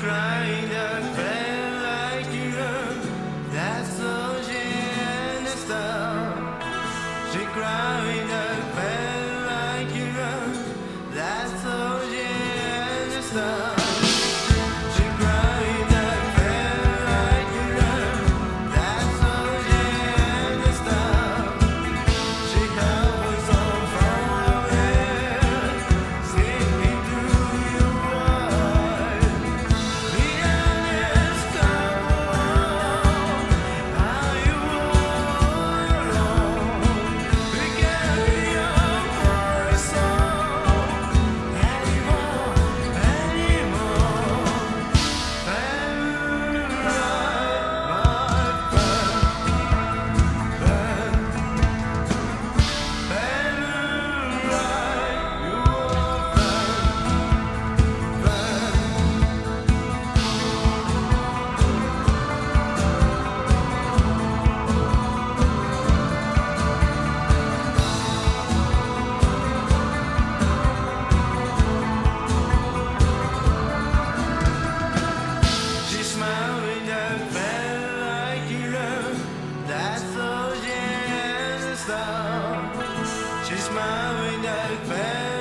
crying She smiled with that